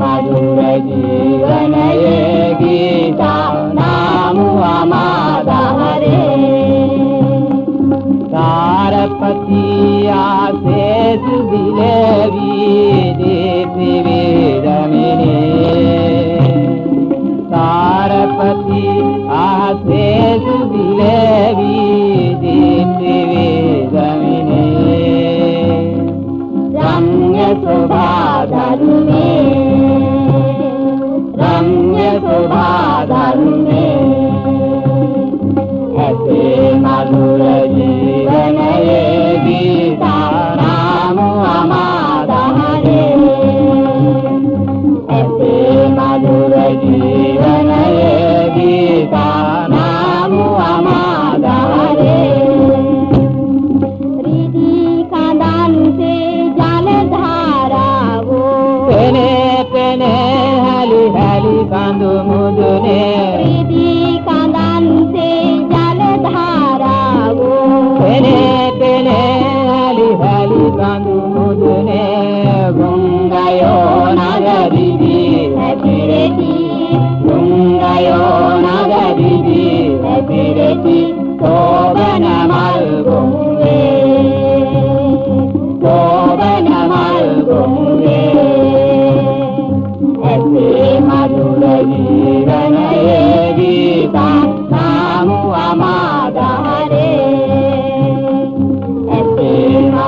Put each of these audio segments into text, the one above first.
मधुर जीवनये गीता नारपतया शे दिलेरि Ne hali hali kandumu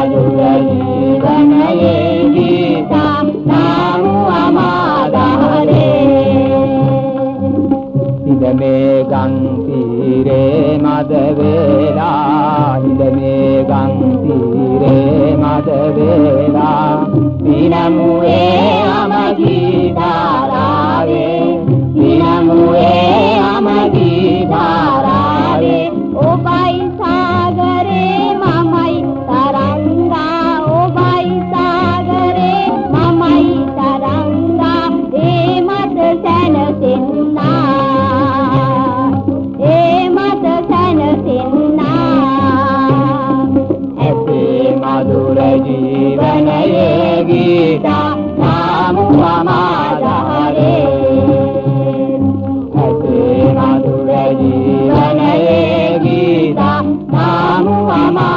අලුයයි වනයේ ගීතා නාමු අමාදාරේ ඉඳ මේ ගම් තීරේ මද වේලා ඉඳ මේ ගම් තීරේ මද වේලා විනමු මధుර ජීවනයේ ගීතා නාම වමාදාරේ ඇතේ මధుර ජීවනයේ ගීතා නාම වමාදාරේ